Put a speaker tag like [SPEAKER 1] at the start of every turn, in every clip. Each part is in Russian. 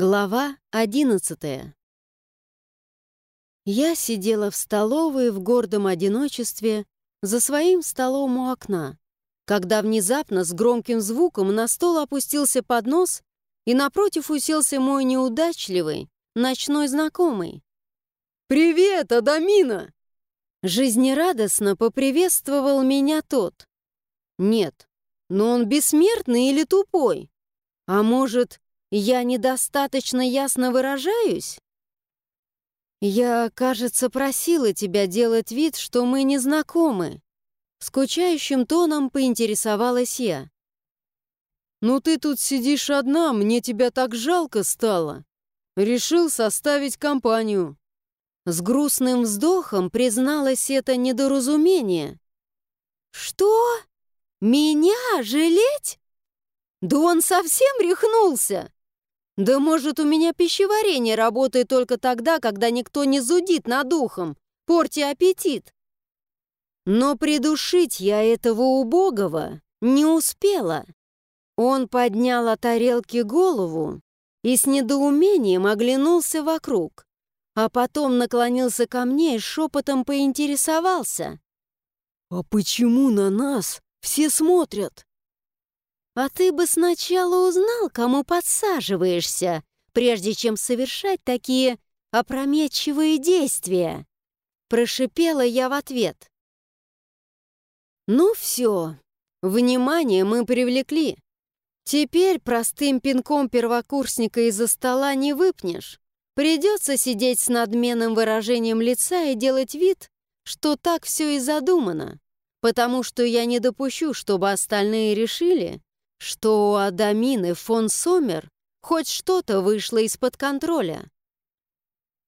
[SPEAKER 1] Глава одиннадцатая Я сидела в столовой в гордом одиночестве за своим столом у окна, когда внезапно с громким звуком на стол опустился поднос и напротив уселся мой неудачливый ночной знакомый.
[SPEAKER 2] «Привет, Адамина!»
[SPEAKER 1] Жизнерадостно поприветствовал меня тот. Нет, но он бессмертный или тупой? А может, я недостаточно ясно выражаюсь? Я, кажется, просила тебя делать вид, что мы не знакомы. Скучающим тоном поинтересовалась я.
[SPEAKER 2] «Ну ты тут сидишь одна, мне тебя так жалко стало. Решил составить компанию».
[SPEAKER 1] С грустным вздохом призналась это недоразумение. «Что? Меня жалеть? Да он совсем рехнулся! Да может, у меня пищеварение работает только тогда, когда никто не зудит над ухом, портя аппетит. Но придушить я этого убогого не успела. Он поднял от тарелки голову и с недоумением оглянулся вокруг а потом наклонился ко мне и шепотом поинтересовался.
[SPEAKER 2] «А почему на нас все смотрят?»
[SPEAKER 1] «А ты бы сначала узнал, кому подсаживаешься, прежде чем совершать такие опрометчивые действия!» Прошипела я в ответ. «Ну все, внимание мы привлекли. Теперь простым пинком первокурсника из-за стола не выпнешь. Придется сидеть с надменным выражением лица и делать вид, что так все и задумано, потому что я не допущу, чтобы остальные решили, что у Адамины фон Сомер хоть что-то вышло из-под контроля.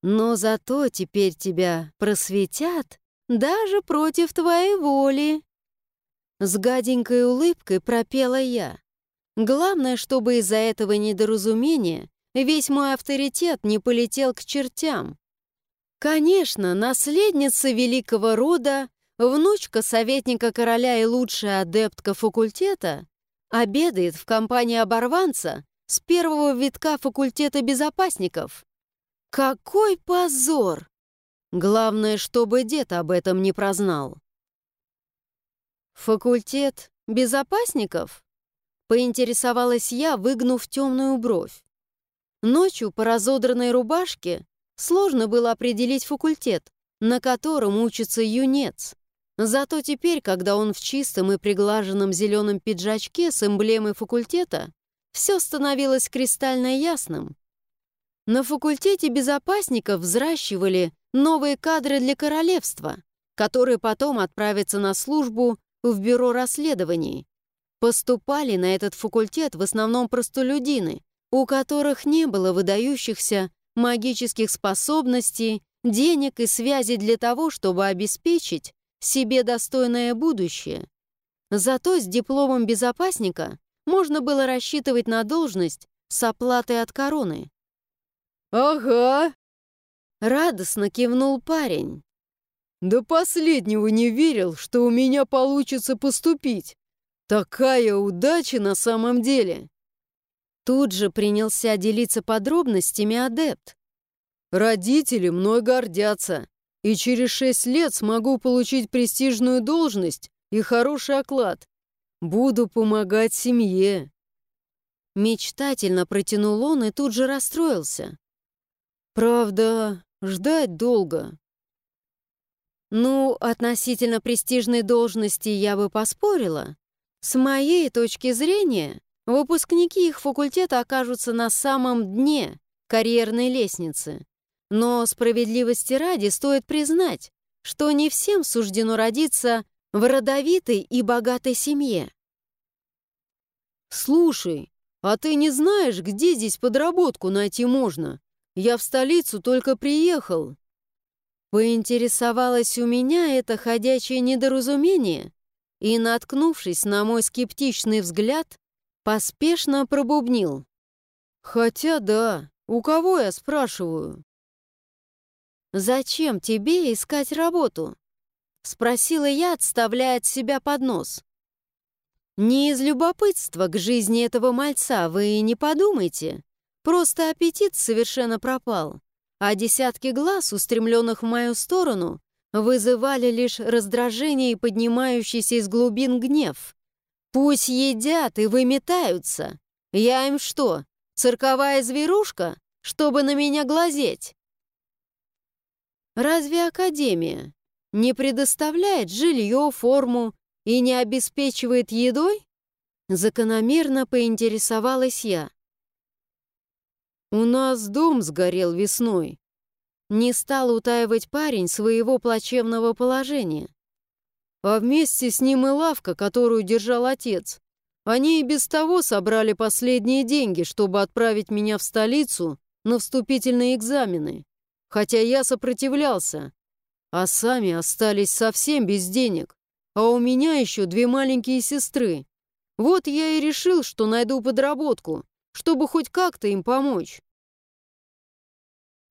[SPEAKER 1] Но зато теперь тебя просветят даже против твоей воли. С гаденькой улыбкой пропела я. Главное, чтобы из-за этого недоразумения Весь мой авторитет не полетел к чертям. Конечно, наследница великого рода, внучка советника короля и лучшая адептка факультета, обедает в компании оборванца с первого витка факультета безопасников. Какой позор! Главное, чтобы дед об этом не прознал. «Факультет безопасников?» — поинтересовалась я, выгнув темную бровь. Ночью по разодранной рубашке сложно было определить факультет, на котором учится юнец. Зато теперь, когда он в чистом и приглаженном зеленом пиджачке с эмблемой факультета, все становилось кристально ясным. На факультете безопасников взращивали новые кадры для королевства, которые потом отправятся на службу в бюро расследований. Поступали на этот факультет в основном простолюдины, у которых не было выдающихся магических способностей, денег и связей для того, чтобы обеспечить себе достойное будущее. Зато с дипломом безопасника можно было рассчитывать на должность с оплатой от короны.
[SPEAKER 2] «Ага!»
[SPEAKER 1] Радостно кивнул парень.
[SPEAKER 2] «До последнего не верил, что у меня получится поступить. Такая удача на самом деле!»
[SPEAKER 1] Тут же принялся делиться подробностями адепт.
[SPEAKER 2] «Родители мной гордятся, и через шесть лет смогу получить престижную должность и хороший оклад. Буду помогать семье».
[SPEAKER 1] Мечтательно протянул он и тут же расстроился.
[SPEAKER 2] «Правда, ждать долго».
[SPEAKER 1] «Ну, относительно престижной должности я бы поспорила. С моей точки зрения, Выпускники их факультета окажутся на самом дне карьерной лестницы. Но справедливости ради стоит признать, что не всем суждено родиться в родовитой и богатой семье.
[SPEAKER 2] «Слушай, а ты не знаешь, где здесь подработку найти можно? Я в столицу только приехал».
[SPEAKER 1] Поинтересовалось у меня это ходячее недоразумение, и, наткнувшись на мой скептичный взгляд, Поспешно пробубнил.
[SPEAKER 2] «Хотя да, у кого я спрашиваю?»
[SPEAKER 1] «Зачем тебе искать работу?» Спросила я, отставляя от себя поднос. «Не из любопытства к жизни этого мальца вы и не подумайте. Просто аппетит совершенно пропал, а десятки глаз, устремленных в мою сторону, вызывали лишь раздражение и поднимающийся из глубин гнев. Пусть едят и выметаются. Я им что, цирковая зверушка, чтобы на меня глазеть? Разве Академия не предоставляет жилье, форму и не обеспечивает едой? Закономерно поинтересовалась я. «У нас дом сгорел весной». Не стал утаивать парень своего плачевного положения. А вместе с ним и лавка, которую держал отец. Они и без того собрали последние деньги, чтобы отправить меня в столицу на вступительные экзамены. Хотя я сопротивлялся. А сами остались совсем без денег. А у меня еще две маленькие сестры. Вот я и решил, что найду подработку, чтобы хоть как-то им помочь.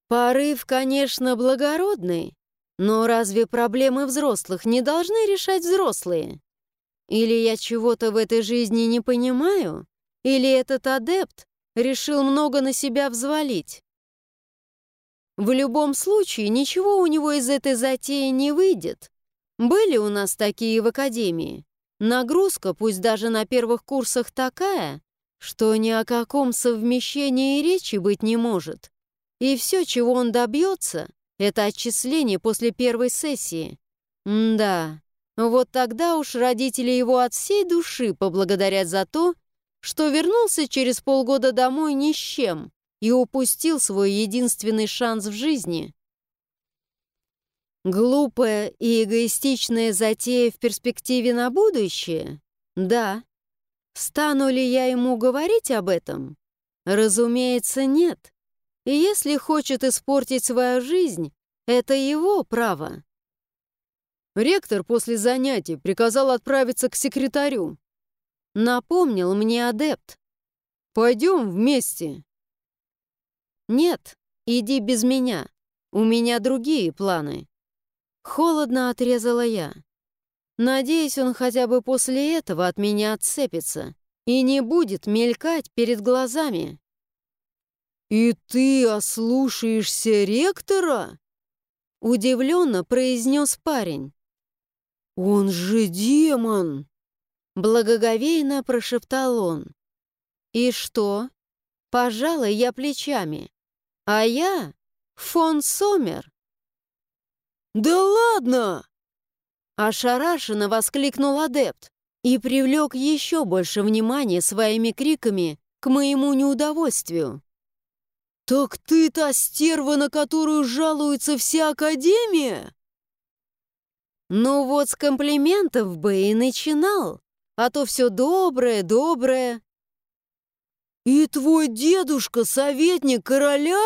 [SPEAKER 1] Порыв, конечно, благородный, но разве проблемы взрослых не должны решать взрослые? Или я чего-то в этой жизни не понимаю? Или этот адепт решил много на себя взвалить? В любом случае, ничего у него из этой затеи не выйдет. Были у нас такие в академии. Нагрузка, пусть даже на первых курсах такая, что ни о каком совмещении речи быть не может. И все, чего он добьется, это отчисление после первой сессии. М да, вот тогда уж родители его от всей души поблагодарят за то, что вернулся через полгода домой ни с чем и упустил свой единственный шанс в жизни. Глупая и эгоистичная затея в перспективе на будущее? Да. Стану ли я ему говорить об этом? Разумеется, нет. И если хочет испортить свою жизнь, это его право.
[SPEAKER 2] Ректор после занятий приказал отправиться к секретарю.
[SPEAKER 1] Напомнил мне адепт.
[SPEAKER 2] «Пойдем вместе».
[SPEAKER 1] «Нет, иди без меня. У меня другие планы». Холодно отрезала я. Надеюсь, он хотя бы после этого от меня отцепится и не будет мелькать перед глазами.
[SPEAKER 2] «И ты ослушаешься ректора?»
[SPEAKER 1] Удивленно произнес парень.
[SPEAKER 2] «Он же демон!»
[SPEAKER 1] Благоговейно прошептал он. «И что?» Пожалуй, я плечами. «А я фон Сомер».
[SPEAKER 2] «Да ладно!»
[SPEAKER 1] Ошарашенно воскликнул адепт и привлек еще больше внимания своими криками к моему неудовольствию.
[SPEAKER 2] «Так ты та стерва, на которую жалуется вся Академия?»
[SPEAKER 1] «Ну вот с комплиментов бы и начинал, а то все доброе, доброе».
[SPEAKER 2] «И твой дедушка советник короля?»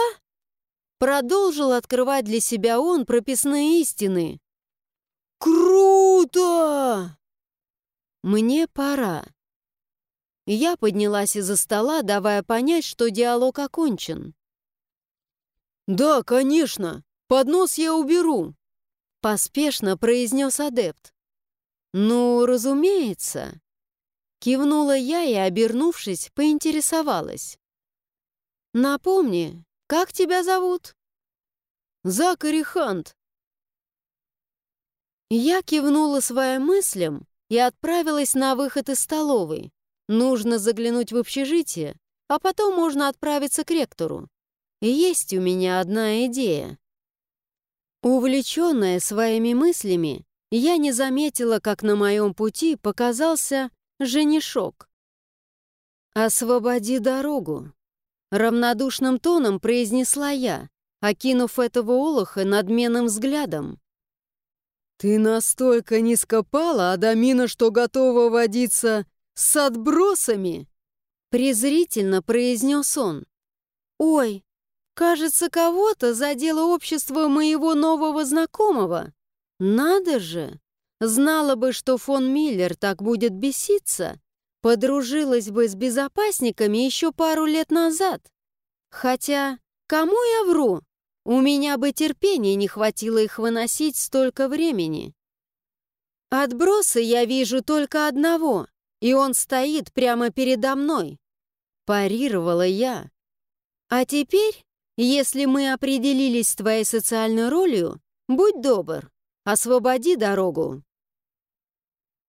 [SPEAKER 1] Продолжил открывать для себя он прописные истины.
[SPEAKER 2] «Круто!»
[SPEAKER 1] «Мне пора». Я поднялась из-за стола, давая понять, что диалог окончен.
[SPEAKER 2] «Да, конечно. Поднос я уберу», —
[SPEAKER 1] поспешно произнес адепт. «Ну, разумеется». Кивнула я и, обернувшись, поинтересовалась. «Напомни, как тебя зовут?»
[SPEAKER 2] «Закари Хант».
[SPEAKER 1] Я кивнула своим мыслям и отправилась на выход из столовой. Нужно заглянуть в общежитие, а потом можно отправиться к ректору. Есть у меня одна идея. Увлеченная своими мыслями, я не заметила, как на моем пути показался женишок. «Освободи дорогу», — равнодушным тоном произнесла я, окинув этого олоха надменным взглядом.
[SPEAKER 2] «Ты настолько низкопала, Адамина, что готова водиться с отбросами?»
[SPEAKER 1] презрительно произнес он. «Ой, Кажется, кого-то задело общество моего нового знакомого. Надо же! Знала бы, что фон Миллер так будет беситься, подружилась бы с безопасниками еще пару лет назад. Хотя, кому я вру? У меня бы терпения не хватило их выносить столько времени. Отбросы я вижу только одного, и он стоит прямо передо мной. Парировала я. А теперь, если мы определились с твоей социальной ролью, будь добр, освободи дорогу».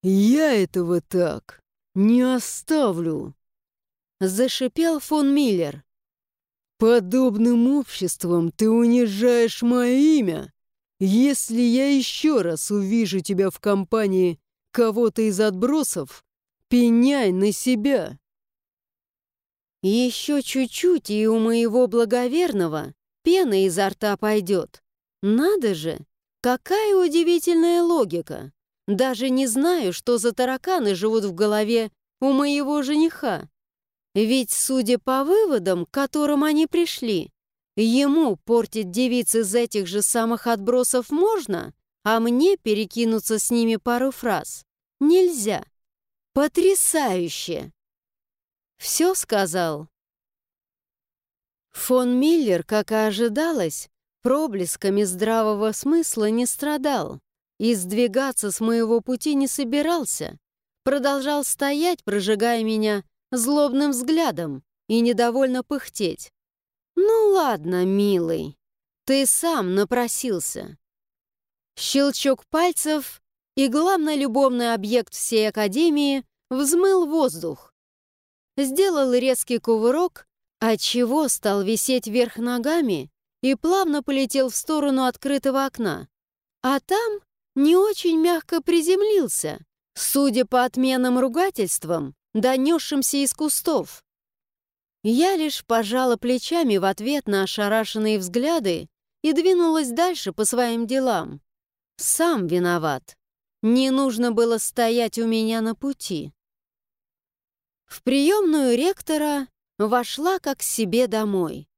[SPEAKER 2] «Я этого так не оставлю», — зашипел фон Миллер. «Подобным обществом ты унижаешь мое имя. Если я еще раз увижу тебя в компании кого-то из отбросов, пеняй на себя».
[SPEAKER 1] Еще чуть-чуть, и у моего благоверного пена изо рта пойдет. Надо же, какая удивительная логика. Даже не знаю, что за тараканы живут в голове у моего жениха. Ведь, судя по выводам, к которым они пришли, ему портить девиц из этих же самых отбросов можно, а мне перекинуться с ними пару фраз нельзя. Потрясающе! Все сказал. Фон Миллер, как и ожидалось, проблесками здравого смысла не страдал и сдвигаться с моего пути не собирался. Продолжал стоять, прожигая меня злобным взглядом и недовольно пыхтеть. «Ну ладно, милый, ты сам напросился». Щелчок пальцев, и главный любовный объект всей Академии взмыл воздух, сделал резкий кувырок, отчего стал висеть вверх ногами и плавно полетел в сторону открытого окна. А там не очень мягко приземлился, судя по отменным ругательствам, донесшимся из кустов. Я лишь пожала плечами в ответ на ошарашенные взгляды и двинулась дальше по своим делам. Сам виноват. Не нужно было стоять у меня на пути. В приемную ректора вошла как себе домой.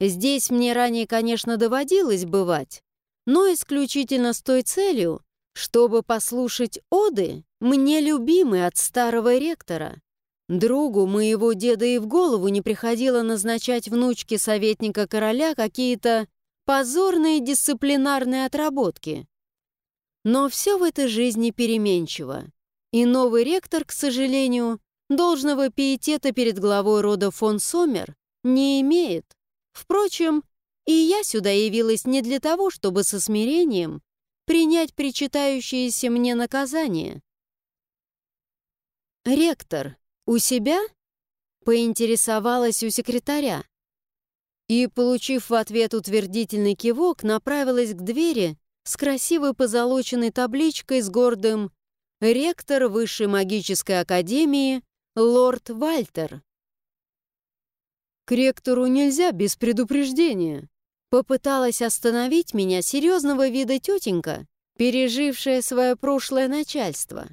[SPEAKER 1] Здесь мне ранее, конечно, доводилось бывать, но исключительно с той целью, чтобы послушать оды мне любимой от старого ректора. Другу моего деда и в голову не приходило назначать внучке советника короля какие-то позорные дисциплинарные отработки. Но все в этой жизни переменчиво, и новый ректор, к сожалению, должного пиетета перед главой рода фон Сомер не имеет. Впрочем, и я сюда явилась не для того, чтобы со смирением принять причитающееся мне наказание. «Ректор, у себя?» — поинтересовалась у секретаря. И, получив в ответ утвердительный кивок, направилась к двери с красивой позолоченной табличкой с гордым «Ректор Высшей магической академии лорд Вальтер. К ректору нельзя без предупреждения. Попыталась остановить меня серьезного вида тетенька, пережившая свое прошлое начальство.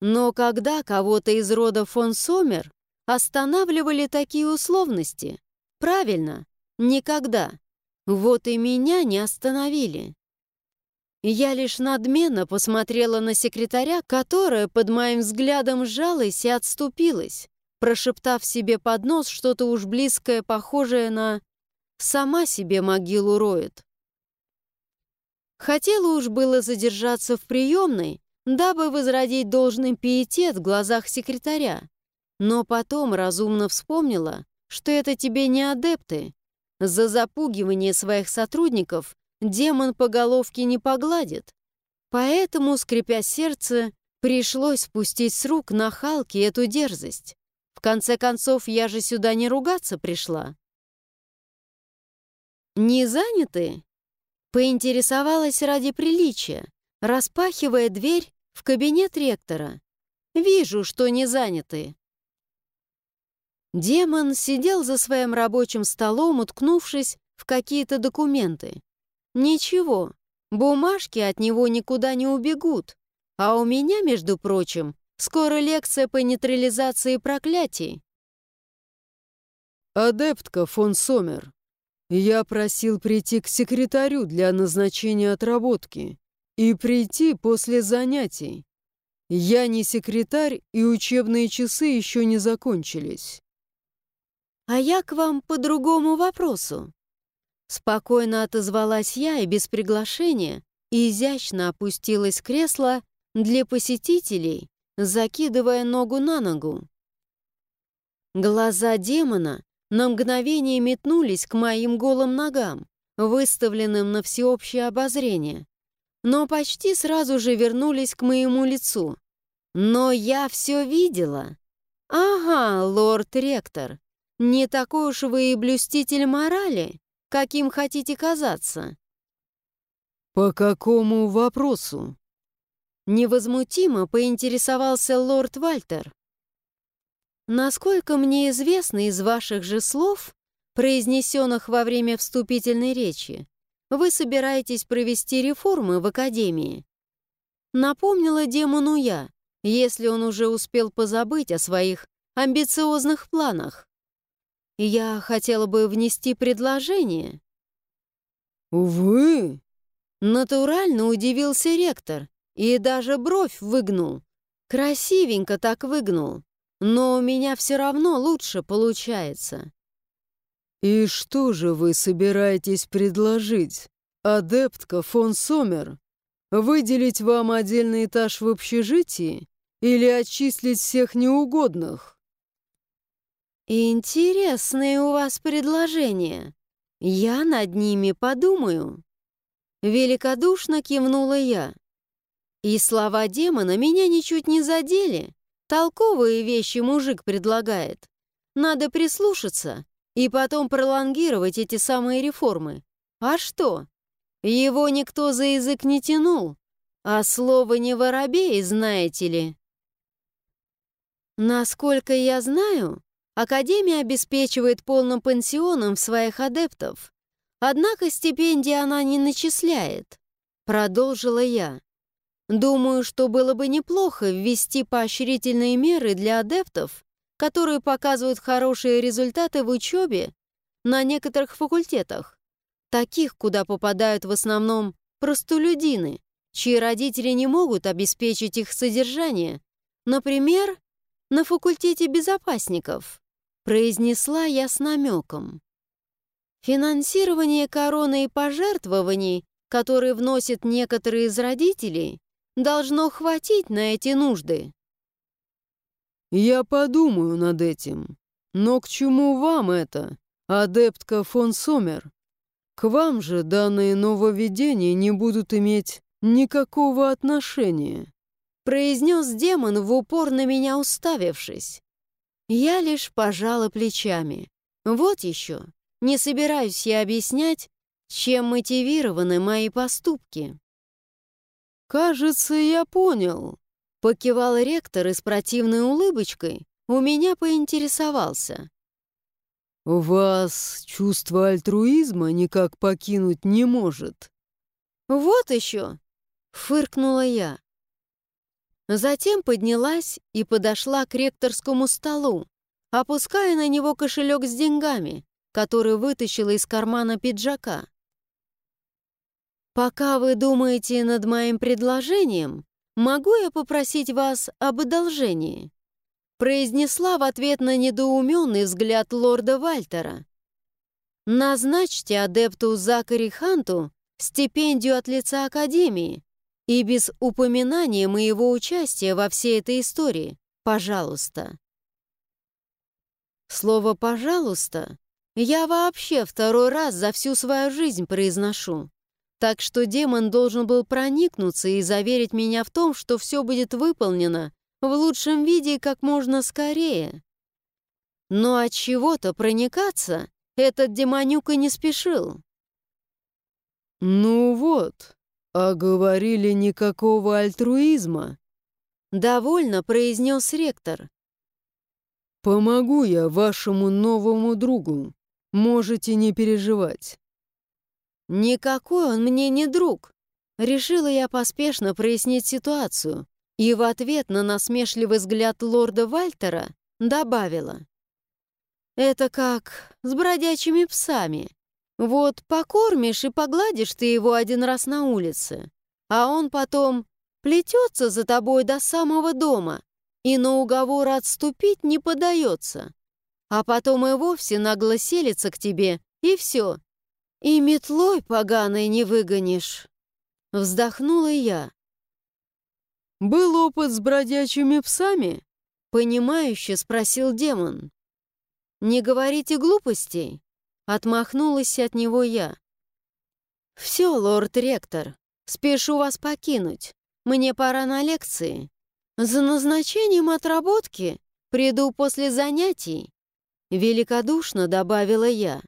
[SPEAKER 1] Но когда кого-то из рода фон Сомер останавливали такие условности? Правильно, никогда. Вот и меня не остановили. Я лишь надменно посмотрела на секретаря, которая под моим взглядом сжалась и отступилась, прошептав себе под нос что-то уж близкое, похожее на «сама себе могилу роет». Хотела уж было задержаться в приемной, дабы возродить должный пиетет в глазах секретаря, но потом разумно вспомнила, что это тебе не адепты. За запугивание своих сотрудников демон по головке не погладит. Поэтому, скрипя сердце, пришлось спустить с рук на Халке эту дерзость. В конце концов, я же сюда не ругаться пришла. «Не заняты?» Поинтересовалась ради приличия, распахивая дверь в кабинет ректора. «Вижу, что не заняты». Демон сидел за своим рабочим столом, уткнувшись в какие-то документы. Ничего, бумажки от него никуда не убегут. А у меня, между прочим, скоро лекция по нейтрализации проклятий.
[SPEAKER 2] «Адептка фон Сомер, я просил прийти к секретарю для назначения отработки и прийти после занятий. Я не секретарь, и учебные часы еще не закончились».
[SPEAKER 1] «А я к вам по другому вопросу. Спокойно отозвалась я и без приглашения изящно опустилась в кресло для посетителей, закидывая ногу на ногу. Глаза демона на мгновение метнулись к моим голым ногам, выставленным на всеобщее обозрение, но почти сразу же вернулись к моему лицу. Но я все видела. Ага, лорд-ректор, не такой уж вы и блюститель морали, каким хотите казаться.
[SPEAKER 2] «По какому вопросу?»
[SPEAKER 1] Невозмутимо поинтересовался лорд Вальтер. «Насколько мне известно из ваших же слов, произнесенных во время вступительной речи, вы собираетесь провести реформы в Академии. Напомнила демону я, если он уже успел позабыть о своих амбициозных планах. Я хотела бы внести предложение.
[SPEAKER 2] «Вы?»
[SPEAKER 1] Натурально удивился ректор и даже бровь выгнул. Красивенько так выгнул, но у меня все равно лучше получается.
[SPEAKER 2] «И что же вы собираетесь предложить, адептка фон Сомер? Выделить вам отдельный этаж в общежитии или отчислить всех неугодных?»
[SPEAKER 1] «Интересные у вас предложения. Я над ними подумаю». Великодушно кивнула я. И слова демона меня ничуть не задели. Толковые вещи мужик предлагает. Надо прислушаться и потом пролонгировать эти самые реформы. А что? Его никто за язык не тянул. А слово не воробей, знаете ли. Насколько я знаю, Академия обеспечивает полным пансионом своих адептов. Однако стипендии она не начисляет, продолжила я. Думаю, что было бы неплохо ввести поощрительные меры для адептов, которые показывают хорошие результаты в учебе на некоторых факультетах, таких, куда попадают в основном простолюдины, чьи родители не могут обеспечить их содержание, например, на факультете безопасников, произнесла я с намеком. Финансирование короны и пожертвований, которые вносят некоторые из родителей, должно хватить на эти нужды.
[SPEAKER 2] Я подумаю над этим. Но к чему вам это, адептка фон Сомер? К вам же данные нововведения не будут иметь никакого отношения.
[SPEAKER 1] Произнес демон в упор на меня уставившись. Я лишь пожала плечами. Вот еще. Не собираюсь я объяснять, чем мотивированы мои поступки.
[SPEAKER 2] «Кажется, я понял», — покивал ректор и с противной улыбочкой у меня поинтересовался. «Вас чувство альтруизма никак покинуть не может».
[SPEAKER 1] «Вот еще!» — фыркнула я. Затем поднялась и подошла к ректорскому столу, опуская на него кошелек с деньгами, который вытащила из кармана пиджака. «Пока вы думаете над моим предложением, могу я попросить вас об одолжении?» произнесла в ответ на недоуменный взгляд лорда Вальтера. «Назначьте адепту Закари Ханту стипендию от лица Академии и без упоминания моего участия во всей этой истории, пожалуйста». Слово «пожалуйста» Я вообще второй раз за всю свою жизнь произношу. Так что демон должен был проникнуться и заверить меня в том, что все будет выполнено в лучшем виде как можно скорее. Но от чего-то проникаться этот демонюка не спешил.
[SPEAKER 2] «Ну вот, а говорили никакого альтруизма», —
[SPEAKER 1] довольно произнес ректор.
[SPEAKER 2] «Помогу я вашему новому другу. Можете не переживать.
[SPEAKER 1] Никакой он мне не друг. Решила я поспешно прояснить ситуацию и в ответ на насмешливый взгляд лорда Вальтера добавила. Это как с бродячими псами. Вот покормишь и погладишь ты его один раз на улице, а он потом плетется за тобой до самого дома и на уговор отступить не подается а потом и вовсе нагло селится к тебе, и все. И метлой поганой не выгонишь. Вздохнула я.
[SPEAKER 2] «Был опыт с бродячими псами?»
[SPEAKER 1] Понимающе спросил демон. не говорите глупостей!» Отмахнулась от него я. «Все, лорд-ректор, спешу вас покинуть. Мне пора на лекции. За назначением отработки приду после занятий», великодушно добавила я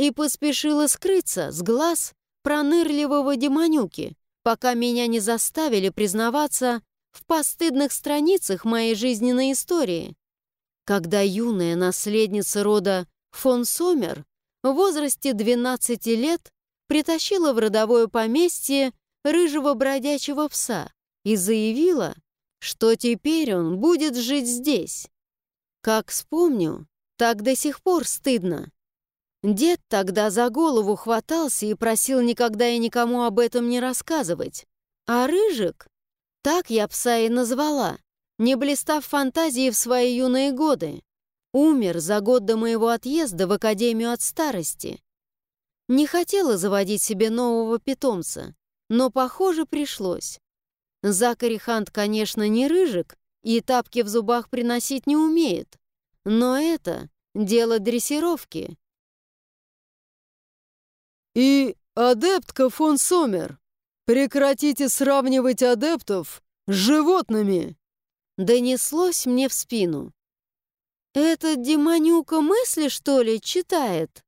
[SPEAKER 1] и поспешила скрыться с глаз пронырливого демонюки, пока меня не заставили признаваться в постыдных страницах моей жизненной истории, когда юная наследница рода фон Сомер в возрасте 12 лет притащила в родовое поместье рыжего бродячего пса и заявила, что теперь он будет жить здесь. Как вспомню, так до сих пор стыдно. Дед тогда за голову хватался и просил никогда и никому об этом не рассказывать. А Рыжик, так я пса и назвала, не блистав фантазией в свои юные годы, умер за год до моего отъезда в Академию от старости. Не хотела заводить себе нового питомца, но, похоже, пришлось. Закари Хант, конечно, не Рыжик и тапки в зубах приносить не умеет, но это дело дрессировки.
[SPEAKER 2] И адептка фон Сомер, прекратите сравнивать адептов с животными!»
[SPEAKER 1] Донеслось мне в спину. «Этот демонюка мысли, что ли, читает?»